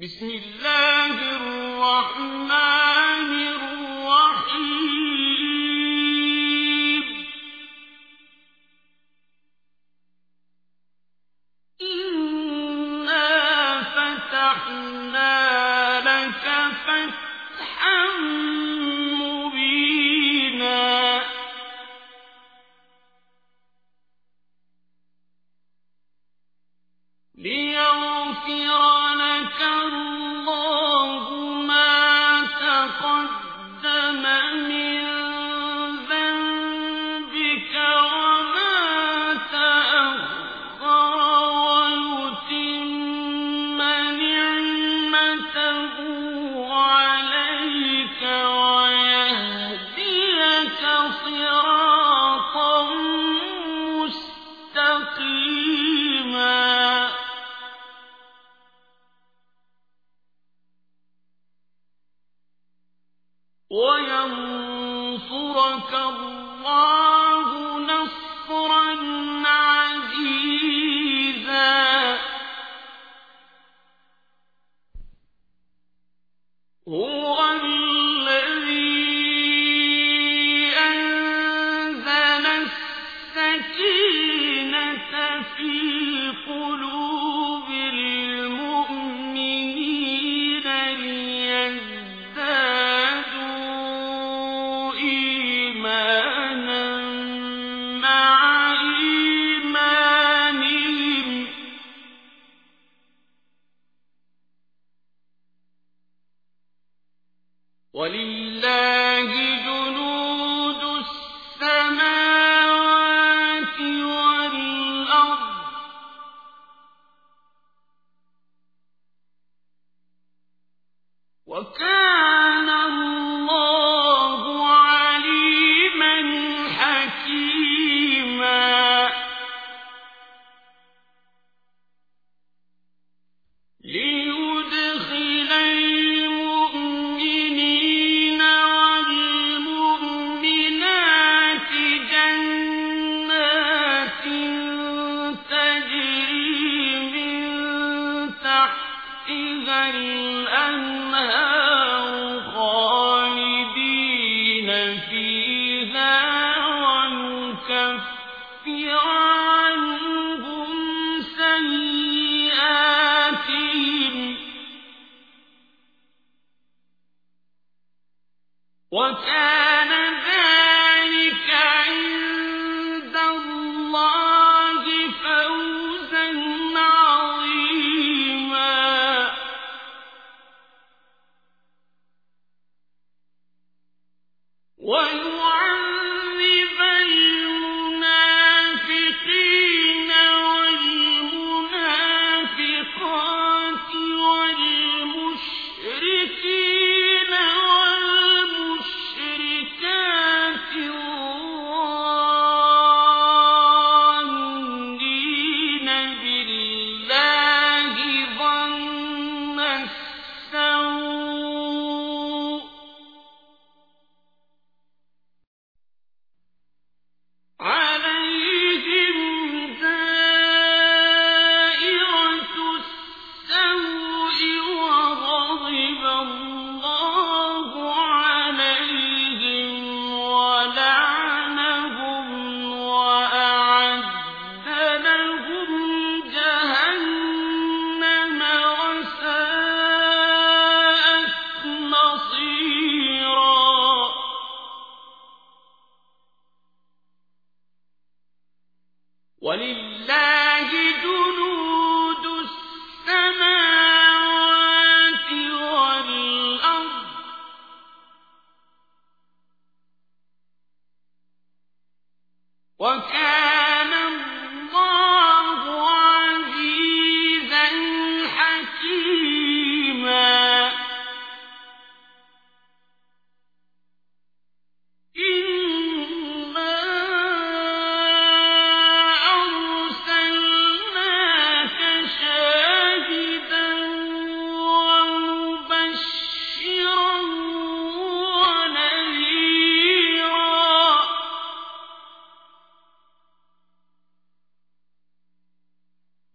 بسم الله الرحمن تحتها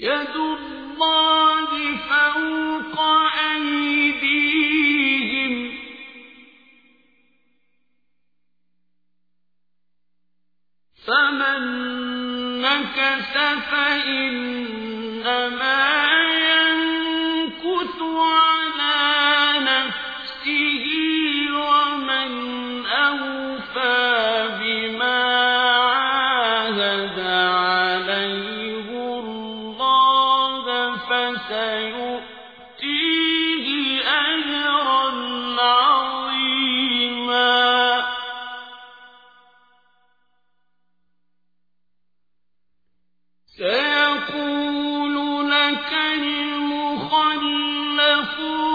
يد المخلفون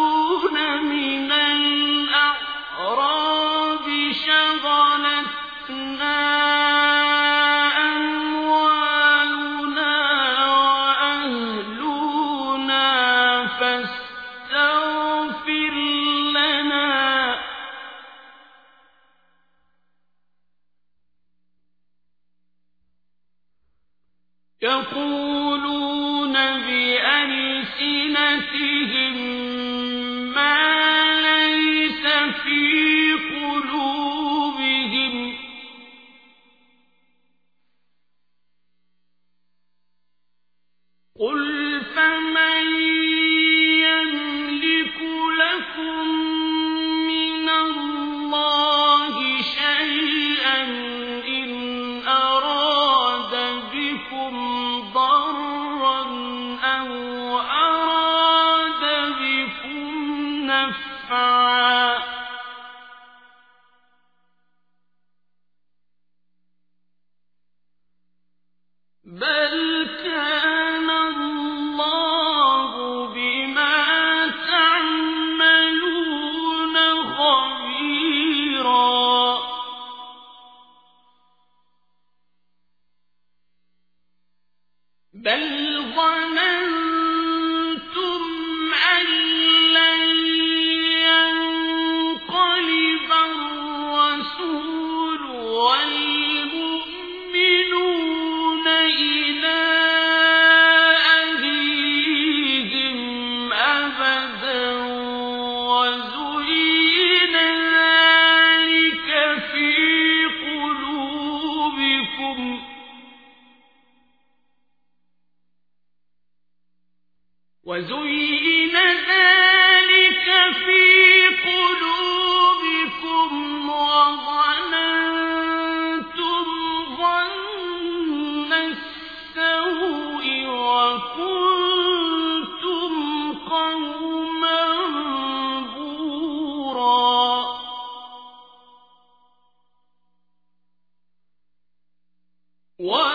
What?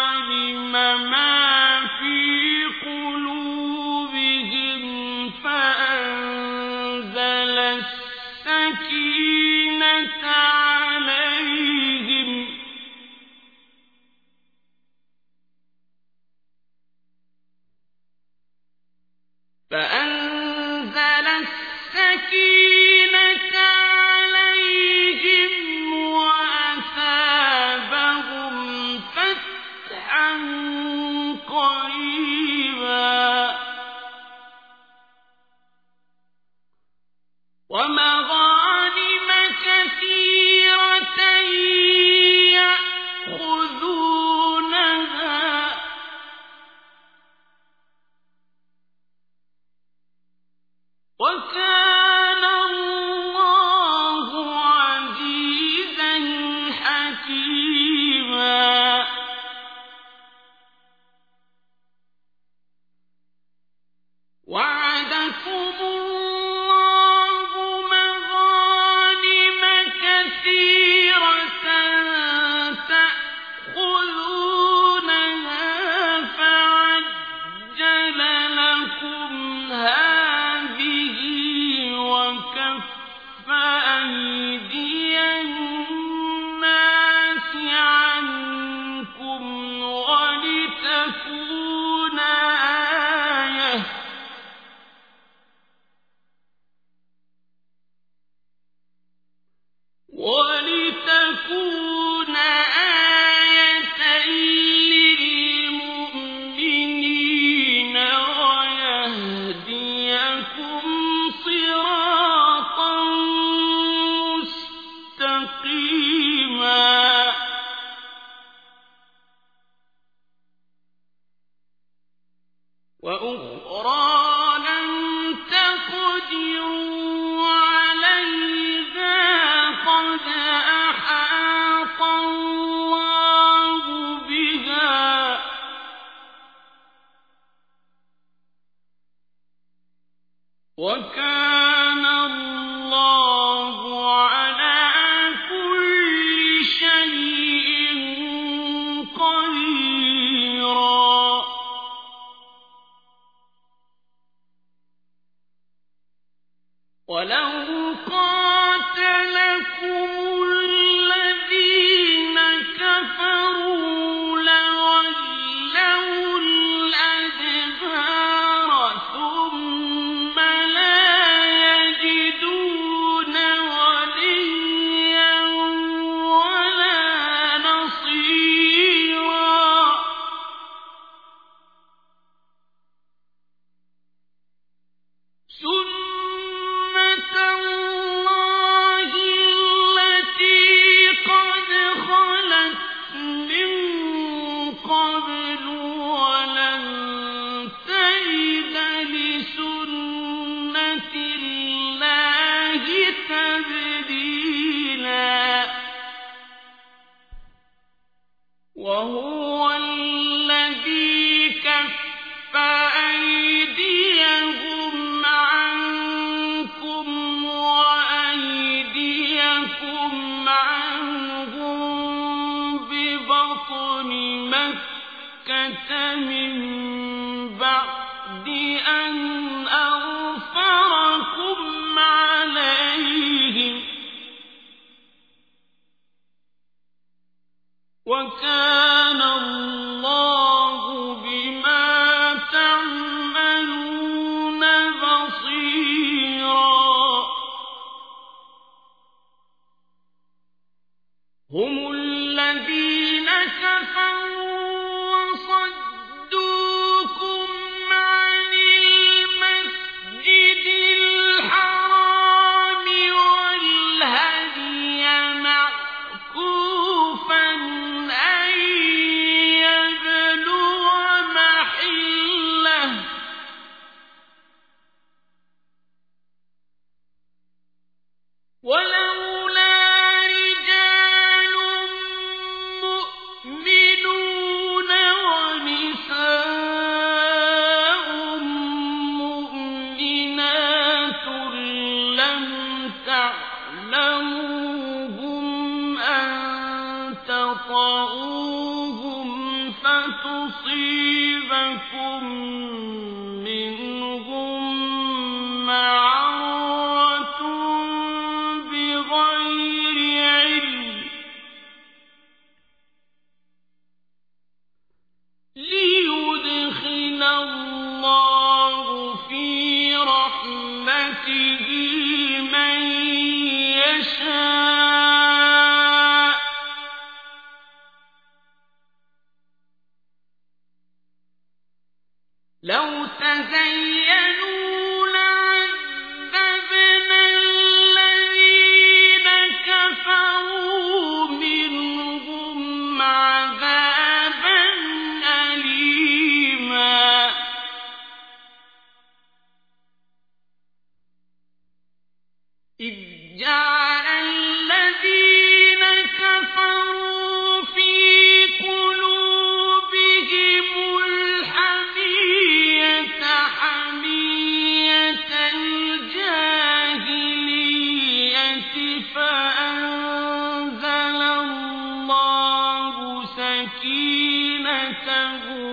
لكم هذه مِن زين سَكِينَتَهُ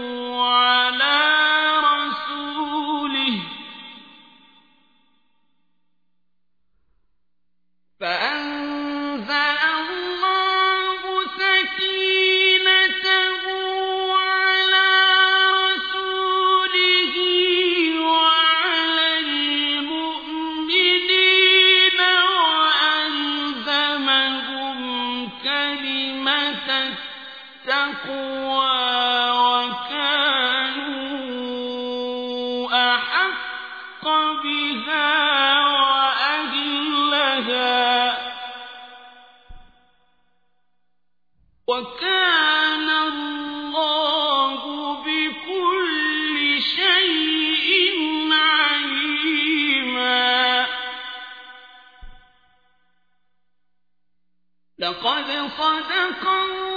لَّقَدْ صَدَقَ اللَّهُ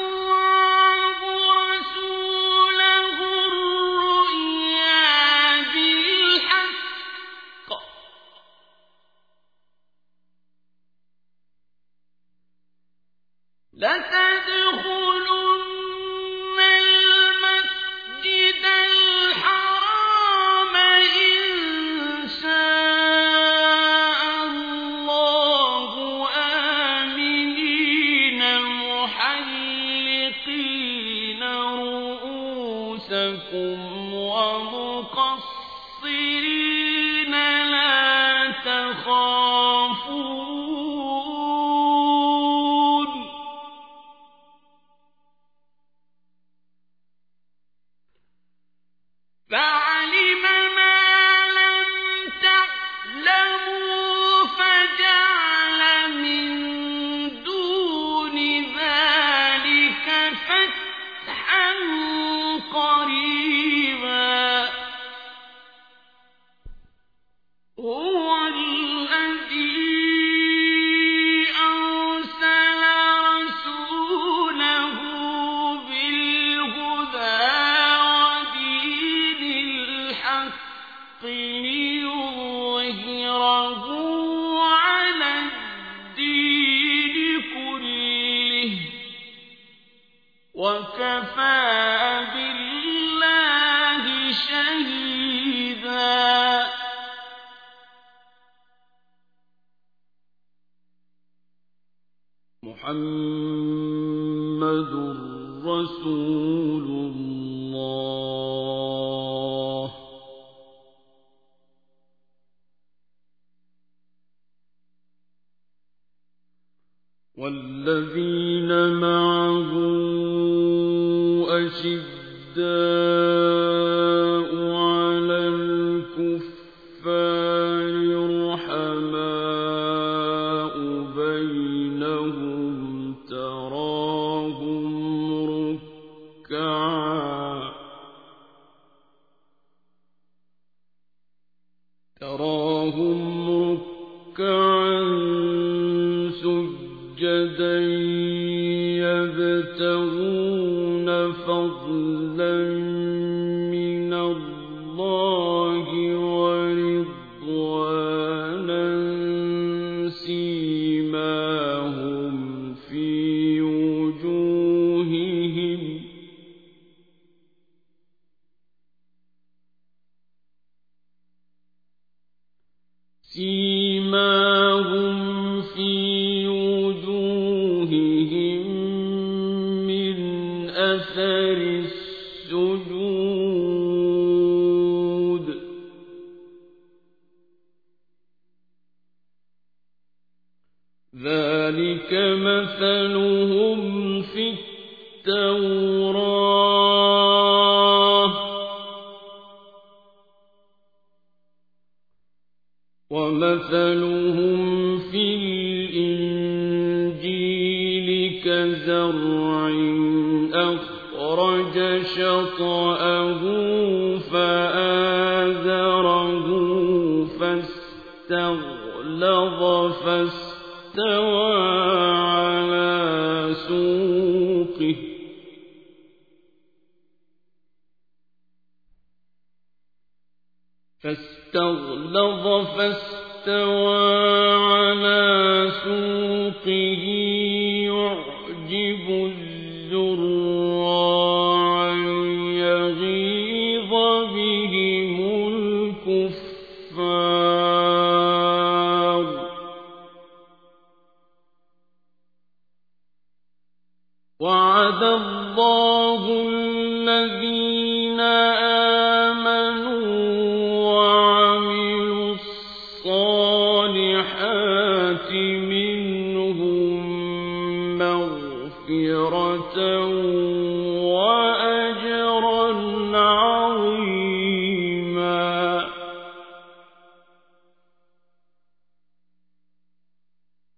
يخافون وكفى بالله شهيدا. محمد الرسول. وجدا ذلك مثلهم في التوراه فاستوى على سوقه يعجب